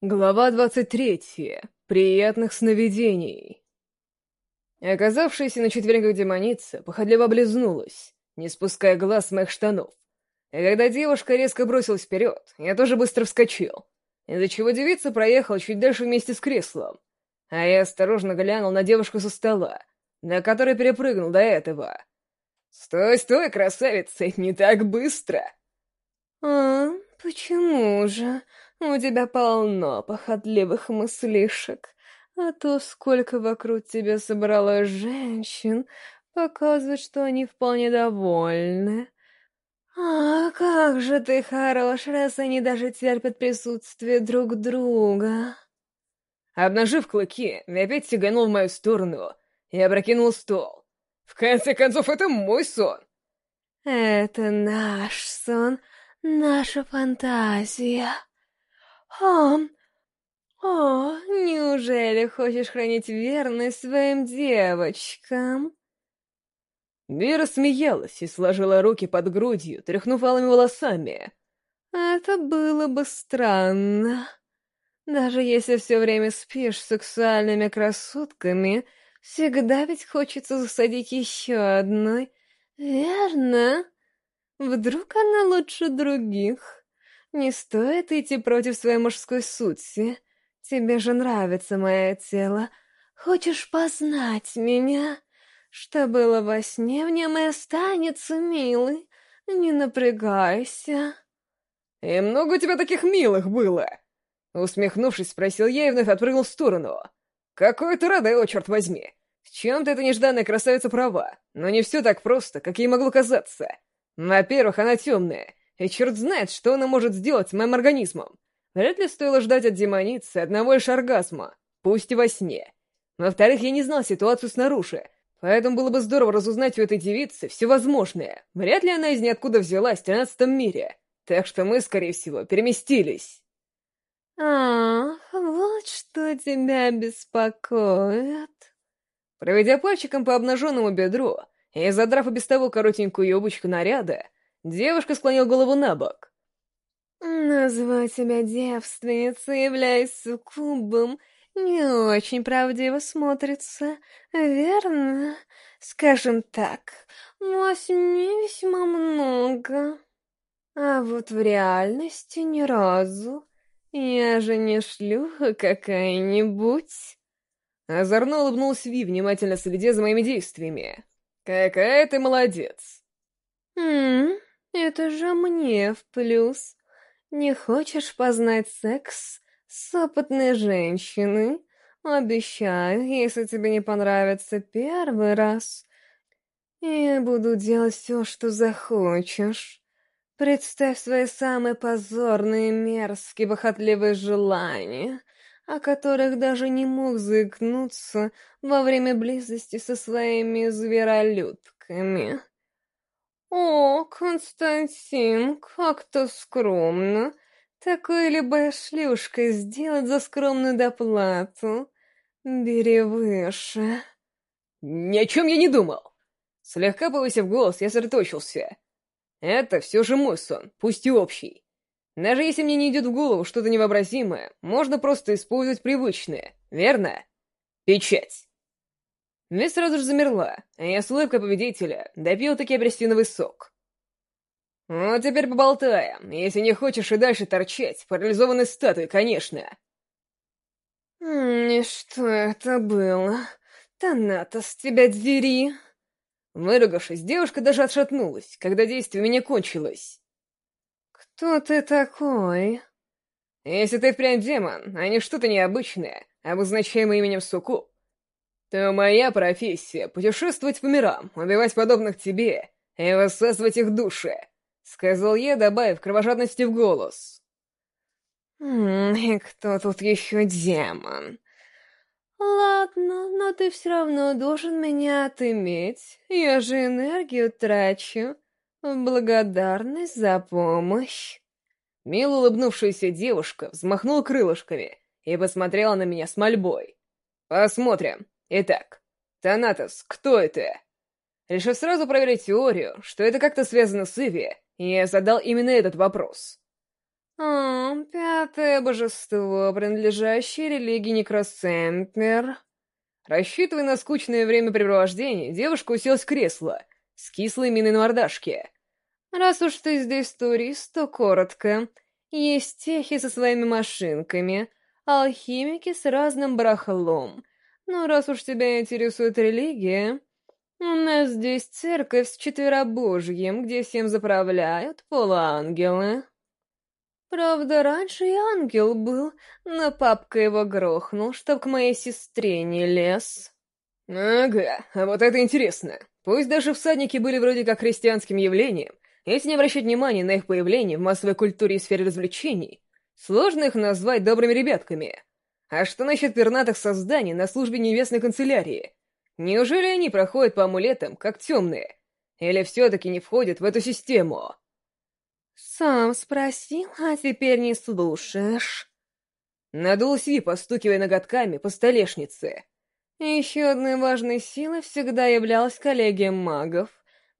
Глава 23. Приятных сновидений. Оказавшаяся на четвереньках демоница походливо облизнулась, не спуская глаз с моих штанов. И когда девушка резко бросилась вперед, я тоже быстро вскочил, из-за чего девица проехала чуть дальше вместе с креслом. А я осторожно глянул на девушку со стола, на которой перепрыгнул до этого. «Стой, стой, красавица, не так быстро!» «А, почему же?» У тебя полно похотливых мыслишек, а то сколько вокруг тебя собралось женщин, показывает, что они вполне довольны. А как же ты хорош, раз они даже терпят присутствие друг друга. Обнажив клыки, опять сиганул в мою сторону и опрокинул стол. В конце концов, это мой сон. Это наш сон, наша фантазия. «О, о, неужели хочешь хранить верность своим девочкам?» Мира смеялась и сложила руки под грудью, тряхнув алыми волосами. «Это было бы странно. Даже если все время спишь с сексуальными красотками, всегда ведь хочется засадить еще одной, верно? Вдруг она лучше других?» Не стоит идти против своей мужской сути. Тебе же нравится мое тело. Хочешь познать меня? Что было во сне, в нем и останется, милый. Не напрягайся. «И много у тебя таких милых было?» Усмехнувшись, спросил я и вновь отпрыгнул в сторону. «Какой ты Родео, черт возьми! В чем-то эта нежданная красавица права, но не все так просто, как ей могло казаться. Во-первых, она темная, и черт знает, что она может сделать с моим организмом. Вряд ли стоило ждать от демоницы одного лишь оргазма, пусть и во сне. Во-вторых, я не знал ситуацию снаружи, поэтому было бы здорово разузнать у этой девицы все возможное. Вряд ли она из ниоткуда взялась в тринадцатом мире, так что мы, скорее всего, переместились. «Ах, вот что тебя беспокоит!» Проведя пальчиком по обнаженному бедру и задрав и без того коротенькую юбочку наряда, Девушка склонила голову на бок. «Назвать себя девственницей, являясь суккубом, не очень правдиво смотрится, верно? Скажем так, восьми весьма много. А вот в реальности ни разу. Я же не шлюха какая-нибудь». Озорно улыбнулась Ви, внимательно следя за моими действиями. «Какая ты молодец!» «Ммм, это же мне в плюс. Не хочешь познать секс с опытной женщиной? Обещаю, если тебе не понравится первый раз, я буду делать все, что захочешь. Представь свои самые позорные, мерзкие, похотливые желания, о которых даже не мог заикнуться во время близости со своими зверолюдками. «О, Константин, как-то скромно. Такое любая шлюшка сделать за скромную доплату. Бери выше». «Ни о чем я не думал!» Слегка повысив голос, я сосредоточился. «Это все же мой сон, пусть и общий. Даже если мне не идет в голову что-то невообразимое, можно просто использовать привычное, верно? Печать. Весь сразу же замерла, а я с улыбкой победителя допил таки апельсиновый сок. Вот теперь поболтаем, если не хочешь и дальше торчать, парализованной статуей, конечно. «И что это было? Танатос, тебя двери!» Выругавшись, девушка даже отшатнулась, когда действие меня кончилось. «Кто ты такой?» «Если ты прям демон, а не что-то необычное, обозначаемое именем Суку, то моя профессия — путешествовать по мирам, убивать подобных тебе и высасывать их души», — сказал я, добавив кровожадности в голос. «И кто тут еще демон?» «Ладно, но ты все равно должен меня отыметь. Я же энергию трачу. Благодарность за помощь». Мило улыбнувшаяся девушка взмахнула крылышками и посмотрела на меня с мольбой. «Посмотрим, Итак, Танатос, кто это? Решив сразу проверить теорию, что это как-то связано с Иви, я задал именно этот вопрос. О, пятое божество, принадлежащее религии Некросемпер. Рассчитывая на скучное времяпрепровождение, девушка уселась в кресло с кислой миной на мордашке. «Раз уж ты здесь турист, то коротко. Есть техи со своими машинками, алхимики с разным барахлом. Но раз уж тебя интересует религия, у нас здесь церковь с четверобожьем, где всем заправляют полуангелы». Правда, раньше и ангел был, но папка его грохнул, чтоб к моей сестре не лез. Ага, а вот это интересно. Пусть даже всадники были вроде как христианским явлением, если не обращать внимания на их появление в массовой культуре и сфере развлечений, сложно их назвать добрыми ребятками. А что насчет пернатых созданий на службе небесной канцелярии? Неужели они проходят по амулетам, как темные? Или все-таки не входят в эту систему? «Сам спросил, а теперь не слушаешь». Надулась Ви, постукивая ноготками по столешнице. Еще одной важной силой всегда являлась коллегия магов,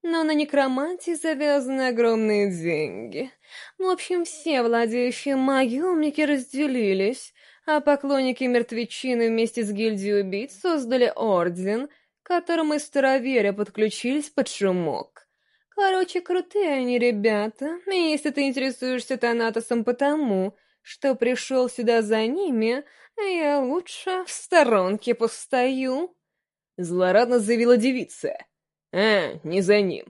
но на некромантии завязаны огромные деньги. В общем, все владеющие магией умники разделились, а поклонники мертвечины вместе с гильдией убийц создали орден, к которому староверы подключились под шумок. Короче, крутые они ребята, и если ты интересуешься Танатосом потому, что пришел сюда за ними, я лучше в сторонке постою. Злорадно заявила девица. А, не за ним.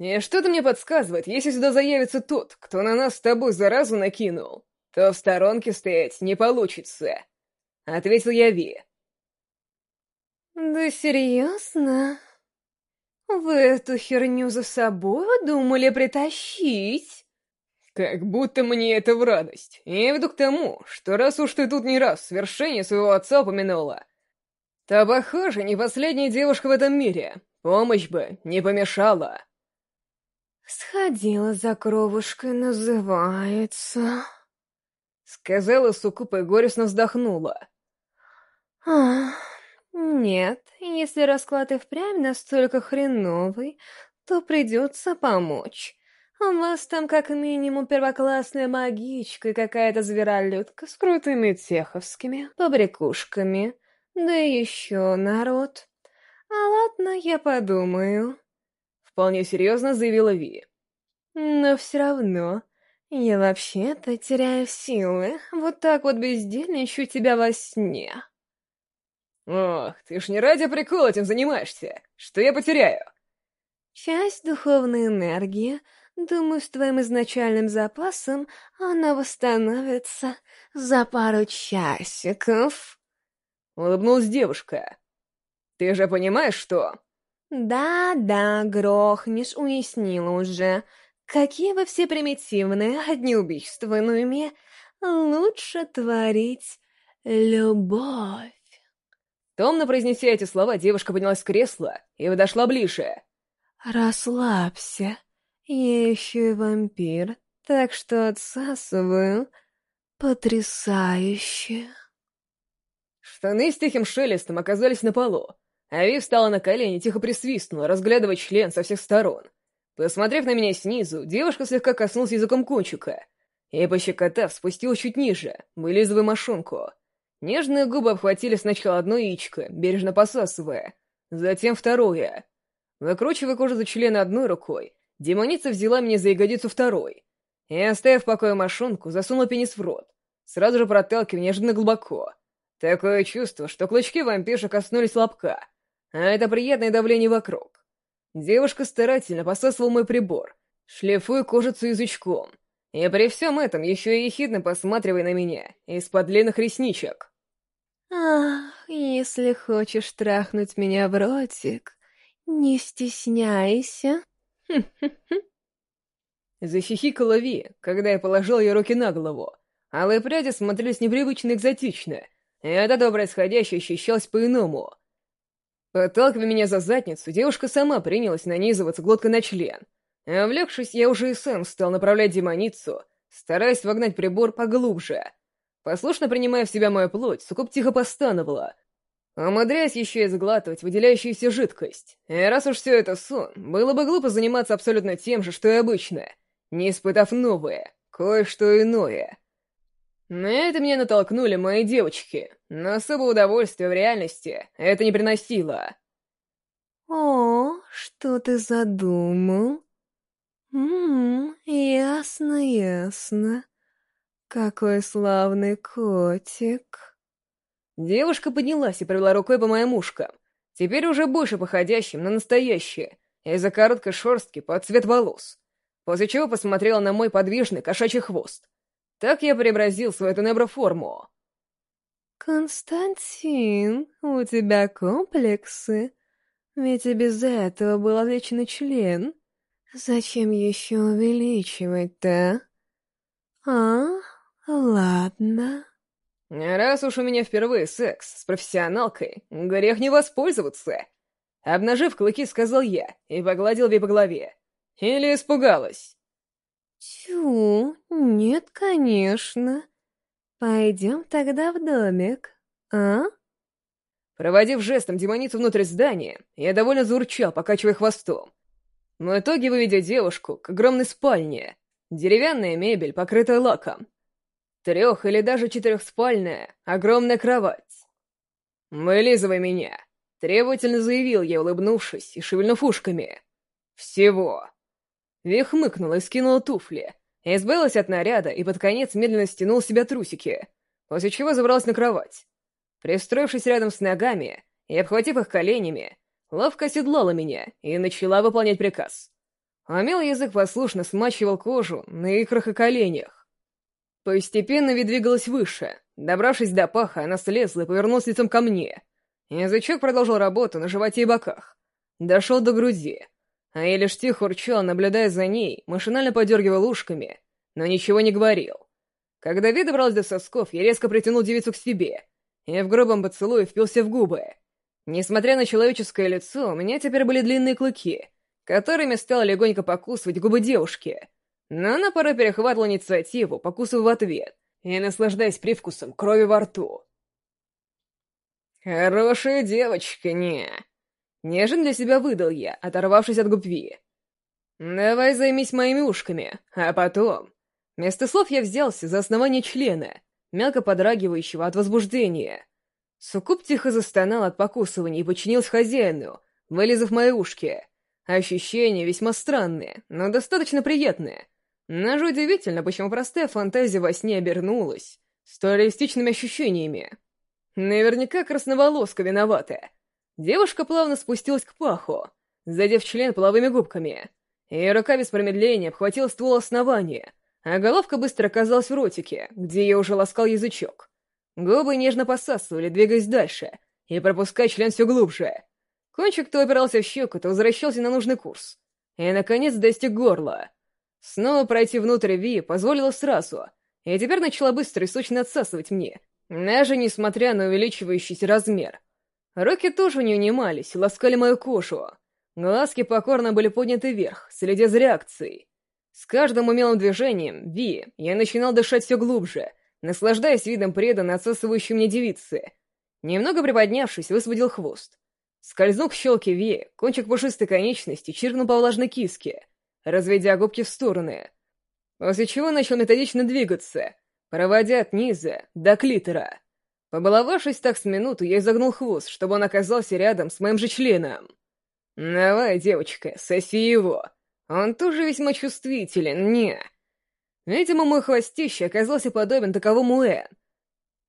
И что-то мне подсказывает, если сюда заявится тот, кто на нас с тобой заразу накинул, то в сторонке стоять не получится. Ответил я Ви. Да серьезно? «Вы эту херню за собой думали притащить?» «Как будто мне это в радость. Я веду к тому, что раз уж ты тут не раз свершение своего отца упомянула, то, похоже, не последняя девушка в этом мире. Помощь бы не помешала». «Сходила за кровушкой, называется...» Сказала Сукупа и горестно вздохнула. «Ах...» «Нет, если расклад и впрямь настолько хреновый, то придется помочь. У вас там как минимум первоклассная магичка и какая-то зверолюдка с крутыми теховскими побрякушками. Да и еще народ. А ладно, я подумаю». Вполне серьезно заявила Ви. «Но все равно, я вообще-то теряю силы, вот так вот бездельничаю тебя во сне». «Ох, ты ж не ради прикола этим занимаешься. Что я потеряю?» «Часть духовной энергии. Думаю, с твоим изначальным запасом она восстановится за пару часиков». Улыбнулась девушка. «Ты же понимаешь, что...» «Да-да, грохнешь, уяснила уже. Какие вы все примитивные, одни убийства, но ими лучше творить любовь». Томно произнеся эти слова, девушка поднялась с кресла и подошла ближе. «Расслабься. Я еще и вампир, так что отсасываю потрясающе». Штаны с тихим шелестом оказались на полу. Ави встала на колени, тихо присвистнула, разглядывая член со всех сторон. Посмотрев на меня снизу, девушка слегка коснулась языком кончика и, пощекотав, спустилась чуть ниже, вылизывая мошонку. Нежные губы обхватили сначала одно яичко, бережно посасывая, затем второе. Выкручивая кожу за член одной рукой, демоница взяла меня за ягодицу второй и, оставив в покое мошонку, засунула пенис в рот, сразу же проталкивая неожиданно глубоко. Такое чувство, что клычки вампирша коснулись лобка, а это приятное давление вокруг. Девушка старательно посасывала мой прибор, шлифуя кожицу язычком, и при всем этом еще и ехидно посматривая на меня из-под длинных ресничек. «Ах, если хочешь трахнуть меня в ротик, не стесняйся!» Захихикала Ви, когда я положил ей руки на голову. Алые пряди смотрелись непривычно экзотично, и от этого происходящее ощущалось по-иному. Подталкивая меня за задницу, девушка сама принялась нанизываться глоткой на член. Увлекшись, я уже и сам стал направлять демоницу, стараясь вогнать прибор поглубже — Послушно принимая в себя мою плоть, Сукуб тихо постановала, умудряясь еще и сглатывать выделяющуюся жидкость. И раз уж все это сон, было бы глупо заниматься абсолютно тем же, что и обычно, не испытав новое, кое-что иное. На это меня натолкнули мои девочки, но особого удовольствия в реальности это не приносило. «О, что ты задумал?» «Ммм, ясно, ясно. Какой славный котик!» Девушка поднялась и провела рукой по моим ушкам, теперь уже больше походящим на настоящее, из-за короткой шерстки под цвет волос, после чего посмотрела на мой подвижный кошачий хвост. Так я преобразил свою тенеброформу. «Константин, у тебя комплексы? Ведь и без этого был отличный член. Зачем еще увеличивать-то? А? Ладно». Раз уж у меня впервые секс с профессионалкой, грех не воспользоваться. Обнажив клыки, сказал я и погладил Ви по голове. Или испугалась? Тю, нет, конечно. Пойдем тогда в домик, а? Проводив жестом демоницу внутрь здания, я довольно заурчал, покачивая хвостом. В итоге выведя девушку к огромной спальне. Деревянная мебель, покрытая лаком. Трех- или даже четырехспальная, огромная кровать. «Вылизывай меня!» — требовательно заявил я, улыбнувшись и шевельнув ушками. «Всего!» Вих хмыкнула и скинула туфли, избавилась от наряда и под конец медленно стянул с себя трусики, после чего забралась на кровать. Пристроившись рядом с ногами и обхватив их коленями, ловко оседлала меня и начала выполнять приказ. Умелый язык послушно смачивал кожу на икрах и коленях, Постепенно Ви двигалась выше. Добравшись до паха, она слезла и повернулась лицом ко мне. Язычок продолжил работу на животе и боках. Дошел до груди. А я лишь тихо урчал, наблюдая за ней, машинально подергивал ушками, но ничего не говорил. Когда Ви добралась до сосков, я резко притянул девицу к себе и в грубом поцелуе впился в губы. Несмотря на человеческое лицо, у меня теперь были длинные клыки, которыми стало легонько покусывать губы девушки — но она порой перехватывала инициативу, покусывая в ответ и наслаждаясь привкусом крови во рту. «Хорошая девочка, не...» Нежен для себя выдал я, оторвавшись от губви. «Давай займись моими ушками, а потом...» Вместо слов я взялся за основание члена, мелко подрагивающего от возбуждения. Суккуб тихо застонал от покусывания и подчинился хозяину, вылезав мои ушки. Ощущения весьма странные, но достаточно приятные. Даже удивительно, почему простая фантазия во сне обернулась столь реалистичными ощущениями. Наверняка красноволоска виновата. Девушка плавно спустилась к паху, задев член половыми губками. Ее рука без промедления обхватила ствол основания, а головка быстро оказалась в ротике, где ее уже ласкал язычок. Губы нежно посасывали, двигаясь дальше, и пропуская член все глубже. Кончик то опирался в щеку, то возвращался на нужный курс. И, наконец, достиг горла — Снова пройти внутрь Ви позволила сразу, и теперь начала быстро и сочно отсасывать мне, даже несмотря на увеличивающийся размер. Руки тоже не унимались ласкали мою кожу. Глазки покорно были подняты вверх, следя за реакцией. С каждым умелым движением Ви я начинал дышать все глубже, наслаждаясь видом преданно отсасывающей мне девицы. Немного приподнявшись, высвободил хвост. Скользнув к щелке Ви, кончик пушистой конечности чиркнул по влажной киске — разведя губки в стороны, после чего начал методично двигаться, проводя от низа до клитора. Побаловавшись так с минуту, я изогнул хвост, чтобы он оказался рядом с моим же членом. «Давай, девочка, соси его. Он тоже весьма чувствителен, не...» Видимо, мой хвостище оказался подобен таковому Эн.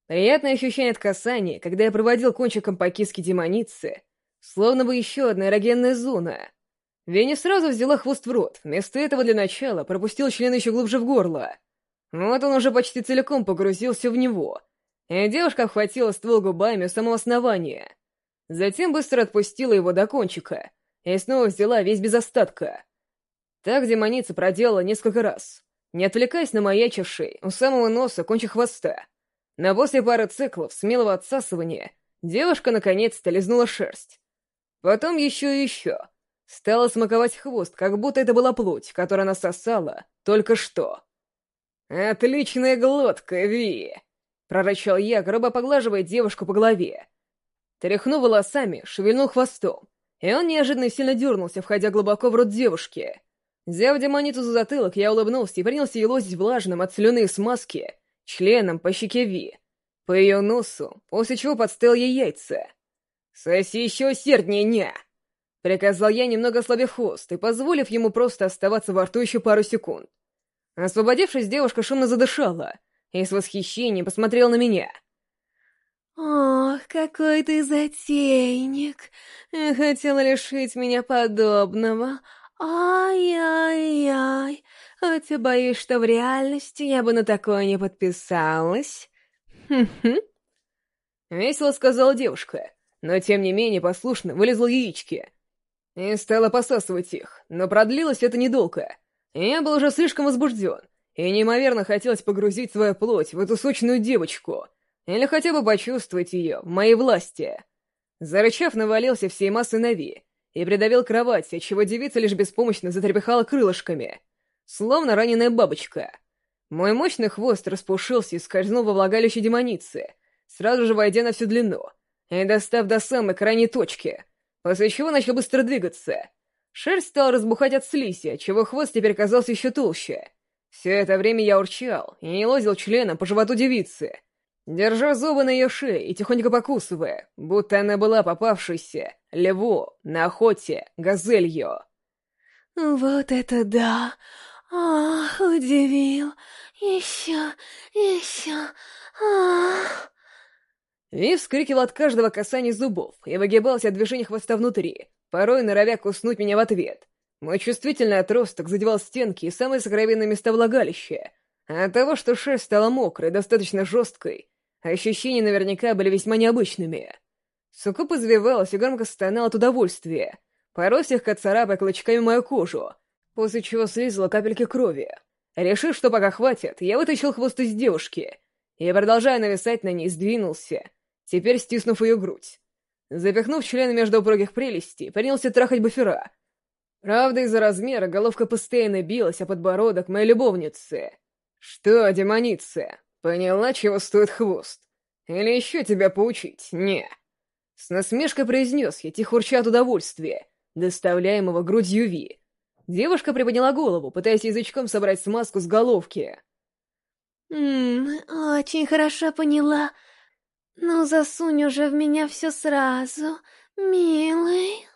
Приятное ощущение от касания, когда я проводил кончиком по киске демоницы, словно бы еще одна эрогенная зона — Веня сразу взяла хвост в рот, вместо этого для начала пропустил член еще глубже в горло. Вот он уже почти целиком погрузился в него, и девушка обхватила ствол губами у самого основания. Затем быстро отпустила его до кончика и снова взяла весь без остатка. Так демоница проделала несколько раз, не отвлекаясь на маячивший у самого носа кончик хвоста. Но после пары циклов смелого отсасывания девушка наконец-то лизнула шерсть. Потом еще и еще — Стала смаковать хвост, как будто это была плоть, которую она сосала только что. «Отличная глотка, Ви!» — прорычал я, грубо поглаживая девушку по голове. Тряхнув волосами, шевельнул хвостом, и он неожиданно сильно дернулся, входя глубоко в рот девушки. Взяв демониту за затылок, я улыбнулся и принялся елозить влажным от слюны смазки членом по щеке Ви, по ее носу, после чего подставил ей яйца. «Соси еще усерднее, не!» Приказал я, немного ослабив хвост и позволив ему просто оставаться во рту еще пару секунд. Освободившись, девушка шумно задышала и с восхищением посмотрела на меня. «Ох, какой ты затейник! Хотела лишить меня подобного. Ай-яй-яй! Хотя боюсь, что в реальности я бы на такое не подписалась. Хм-хм!» Весело сказала девушка, но тем не менее послушно вылезла яички — и стала посасывать их, но продлилось это недолго. Я был уже слишком возбужден, и неимоверно хотелось погрузить свою плоть в эту сочную девочку, или хотя бы почувствовать ее в моей власти. Зарычав, навалился всей массой на Ви и придавил кровать, отчего девица лишь беспомощно затрепехала крылышками, словно раненая бабочка. Мой мощный хвост распушился и скользнул во влагалище демоницы, сразу же войдя на всю длину, и достав до самой крайней точки — после чего начал быстро двигаться. Шерсть стала разбухать от слизи, чего хвост теперь казался еще толще. Все это время я урчал и не лозил членом по животу девицы, держа зубы на ее шее и тихонько покусывая, будто она была попавшейся льву на охоте газелью. «Вот это да! Ах, удивил! Еще, еще, ах!» Ви вскрикивал от каждого касания зубов и выгибался от движения хвоста внутри, порой норовя куснуть меня в ответ. Мой чувствительный отросток задевал стенки и самые сокровенные места влагалища. А от того, что шерсть стала мокрой, достаточно жесткой, ощущения наверняка были весьма необычными. Сукуп извивалась и громко стонал от удовольствия, порой слегка царапая клочками мою кожу, после чего слизала капельки крови. Решив, что пока хватит, я вытащил хвост из девушки и, продолжая нависать на ней, сдвинулся, теперь стиснув ее грудь. Запихнув члены между упругих прелестей, принялся трахать буфера. Правда, из-за размера головка постоянно билась, а подбородок моей любовницы. Что, демоница, поняла, чего стоит хвост? Или еще тебя поучить? Не. С насмешкой произнес я, тихо урча от удовольствия, доставляемого грудью Ви. Девушка приподняла голову, пытаясь язычком собрать смазку с головки. «Ммм, очень хорошо поняла. «Ну, засунь уже в меня все сразу, милый!»